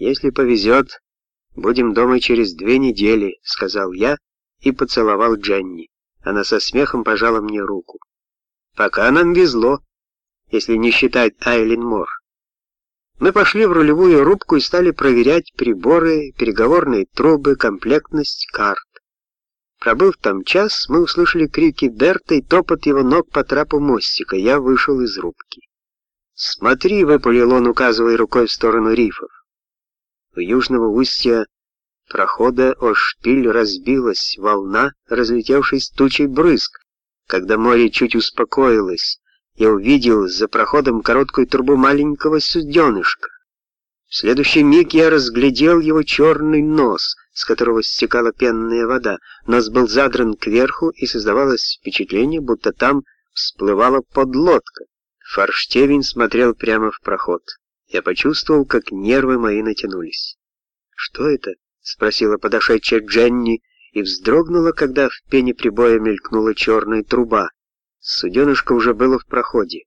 «Если повезет, будем дома через две недели», — сказал я и поцеловал Дженни. Она со смехом пожала мне руку. «Пока нам везло, если не считать Айлин Мор». Мы пошли в рулевую рубку и стали проверять приборы, переговорные трубы, комплектность карт. Пробыв там час, мы услышали крики Берта и топот его ног по трапу мостика. Я вышел из рубки. «Смотри!» — выпалил он, указывая рукой в сторону рифов. У южного устья прохода о шпиль разбилась волна, разлетевшись тучей брызг. Когда море чуть успокоилось, я увидел за проходом короткую трубу маленького суденышка. В следующий миг я разглядел его черный нос, с которого стекала пенная вода. Нос был задран кверху, и создавалось впечатление, будто там всплывала подлодка. Форштевень смотрел прямо в проход. Я почувствовал, как нервы мои натянулись. «Что это?» — спросила подошедшая Дженни, и вздрогнула, когда в пене прибоя мелькнула черная труба. Суденышко уже было в проходе.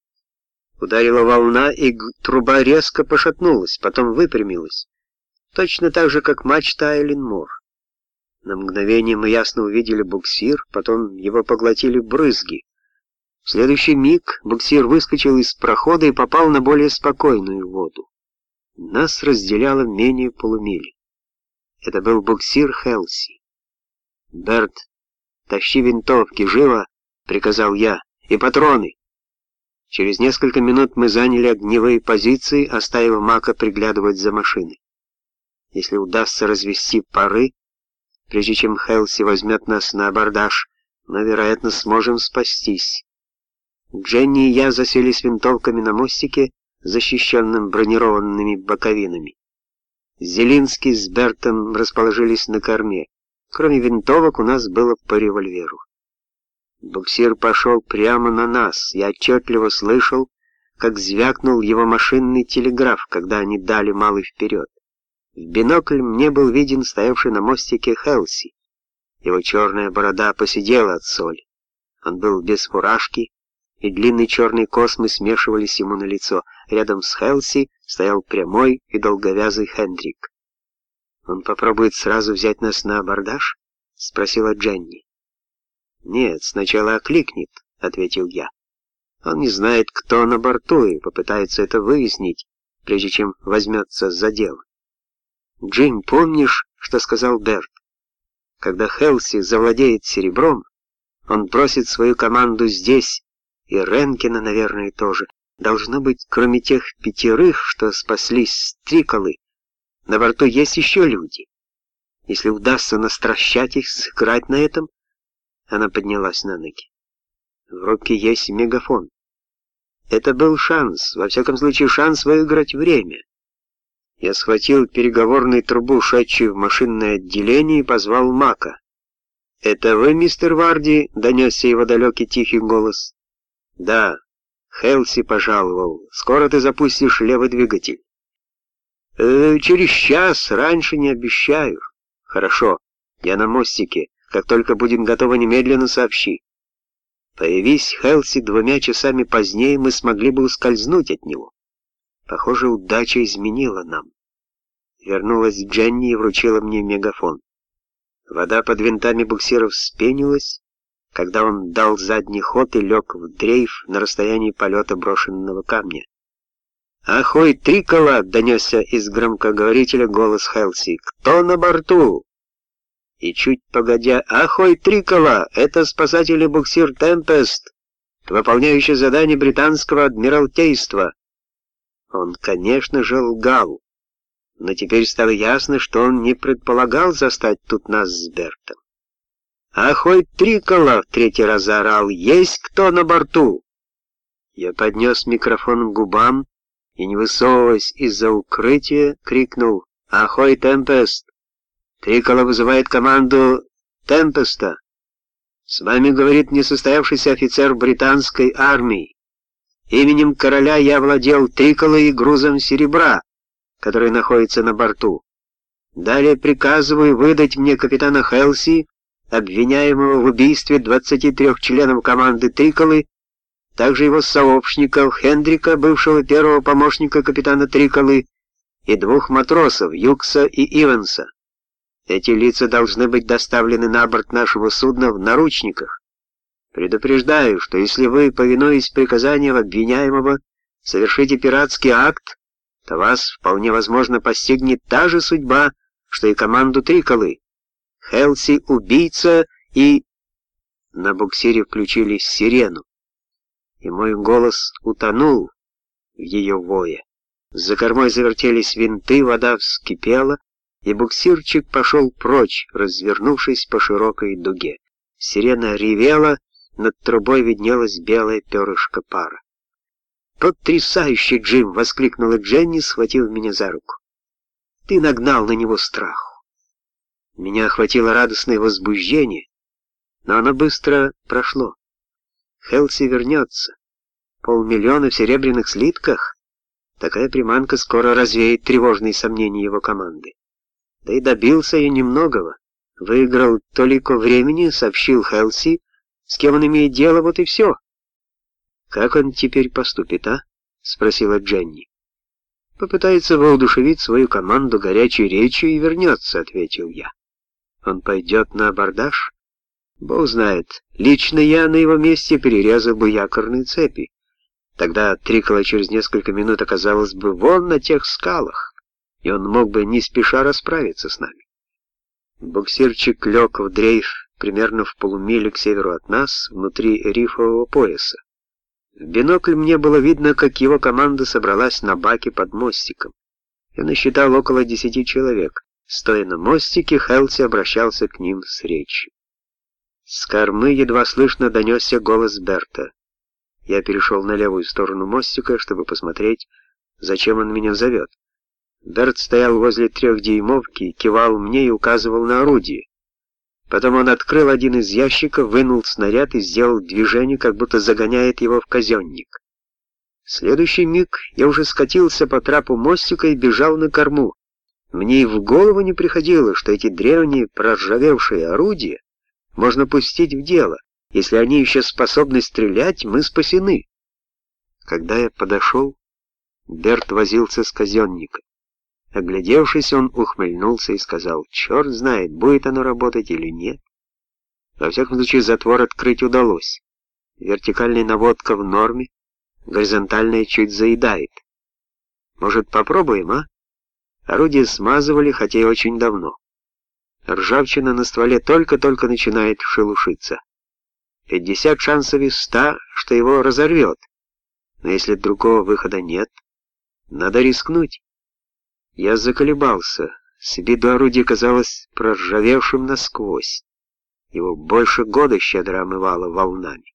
Ударила волна, и труба резко пошатнулась, потом выпрямилась. Точно так же, как мачта Айлен Мор. На мгновение мы ясно увидели буксир, потом его поглотили брызги. В следующий миг буксир выскочил из прохода и попал на более спокойную воду. Нас разделяло менее полумили. Это был буксир Хелси. «Берт, тащи винтовки, живо!» — приказал я. «И патроны!» Через несколько минут мы заняли огневые позиции, оставив Мака приглядывать за машиной. Если удастся развести пары, прежде чем Хелси возьмет нас на абордаж, мы, вероятно, сможем спастись. Дженни и я засели с винтовками на мостике, защищенным бронированными боковинами. Зелинский с Бертом расположились на корме. Кроме винтовок у нас было по револьверу. Буксир пошел прямо на нас. Я отчетливо слышал, как звякнул его машинный телеграф, когда они дали малый вперед. В бинокль мне был виден стоявший на мостике Хелси. Его черная борода посидела от соли. Он был без фуражки, и длинные черные космы смешивались ему на лицо. Рядом с Хелси стоял прямой и долговязый Хендрик. «Он попробует сразу взять нас на абордаж?» — спросила Дженни. «Нет, сначала окликнет», — ответил я. «Он не знает, кто на борту, и попытается это выяснить, прежде чем возьмется за дело». «Джим, помнишь, что сказал Берт? Когда Хелси завладеет серебром, он бросит свою команду здесь, и Ренкина, наверное, тоже. Должно быть, кроме тех пятерых, что спаслись с Триколы, на борту есть еще люди. Если удастся настращать их, сыграть на этом, она поднялась на ноги. В рубке есть мегафон. Это был шанс, во всяком случае шанс выиграть время. Я схватил переговорную трубу, шедшую в машинное отделение, и позвал Мака. «Это вы, мистер Варди?» — донесся его далекий тихий голос. «Да, Хелси пожаловал. Скоро ты запустишь левый двигатель». «Э, «Через час, раньше не обещаю». «Хорошо, я на мостике. Как только будем готовы, немедленно сообщи». Появись Хелси двумя часами позднее, мы смогли бы ускользнуть от него. Похоже, удача изменила нам. Вернулась Дженни и вручила мне мегафон. Вода под винтами буксиров вспенилась, когда он дал задний ход и лег в дрейф на расстоянии полета брошенного камня. «Ахой, Трикола!» — донесся из громкоговорителя голос Хелси. «Кто на борту?» И чуть погодя, «Ахой, Трикола! Это спасательный буксир «Темпест», выполняющий задание британского адмиралтейства». Он, конечно же, лгал, но теперь стало ясно, что он не предполагал застать тут нас с Бертом. «А хоть Трикола!» — в третий раз заорал. «Есть кто на борту?» Я поднес микрофон к губам и, не высовываясь из-за укрытия, крикнул «Ахой, Темпест!» «Трикола вызывает команду Темпеста!» «С вами говорит несостоявшийся офицер британской армии. Именем короля я владел Триколой и грузом серебра, который находится на борту. Далее приказываю выдать мне капитана Хелси, обвиняемого в убийстве 23 членов команды Триколы, также его сообщников Хендрика, бывшего первого помощника капитана Триколы, и двух матросов, Юкса и Иванса. Эти лица должны быть доставлены на борт нашего судна в наручниках. Предупреждаю, что если вы, повинуясь приказаниям обвиняемого, совершите пиратский акт, то вас вполне возможно постигнет та же судьба, что и команду Триколы. Хелси — убийца и... На буксире включили сирену, и мой голос утонул в ее вое. За кормой завертелись винты, вода вскипела, и буксирчик пошел прочь, развернувшись по широкой дуге. Сирена ревела, над трубой виднелась белая перышко пара. «Потрясающий, Джим!» — воскликнула Дженни, схватив меня за руку. «Ты нагнал на него страху». Меня охватило радостное возбуждение, но оно быстро прошло. Хелси вернется. Полмиллиона в серебряных слитках? Такая приманка скоро развеет тревожные сомнения его команды. Да и добился я немногого. Выиграл только времени, сообщил Хелси, с кем он имеет дело, вот и все. «Как он теперь поступит, а?» — спросила Дженни. «Попытается воодушевить свою команду горячей речью и вернется», — ответил я. «Он пойдет на абордаж?» «Бог знает. Лично я на его месте перерезал бы якорные цепи. Тогда Трикола через несколько минут оказалась бы вон на тех скалах, и он мог бы не спеша расправиться с нами». Буксирчик лег в дрейф примерно в полумиле к северу от нас, внутри рифового пояса. В бинокль мне было видно, как его команда собралась на баке под мостиком. Я насчитал около десяти человек. Стоя на мостике, Хелси обращался к ним с речью. С кормы едва слышно донесся голос Берта. Я перешел на левую сторону мостика, чтобы посмотреть, зачем он меня зовет. Берт стоял возле трехдюймовки, кивал мне и указывал на орудие. Потом он открыл один из ящиков, вынул снаряд и сделал движение, как будто загоняет его в казенник. В следующий миг я уже скатился по трапу мостика и бежал на корму. Мне и в голову не приходило, что эти древние проржавевшие орудия можно пустить в дело. Если они еще способны стрелять, мы спасены. Когда я подошел, Берт возился с казенником. Оглядевшись, он ухмыльнулся и сказал, «Черт знает, будет оно работать или нет». Во всяком случае, затвор открыть удалось. Вертикальная наводка в норме, горизонтальная чуть заедает. Может, попробуем, а? Орудие смазывали, хотя и очень давно. Ржавчина на стволе только-только начинает шелушиться. 50 шансов из 100, что его разорвет. Но если другого выхода нет, надо рискнуть. Я заколебался. С виду орудие казалось проржавевшим насквозь. Его больше года щедро омывало волнами.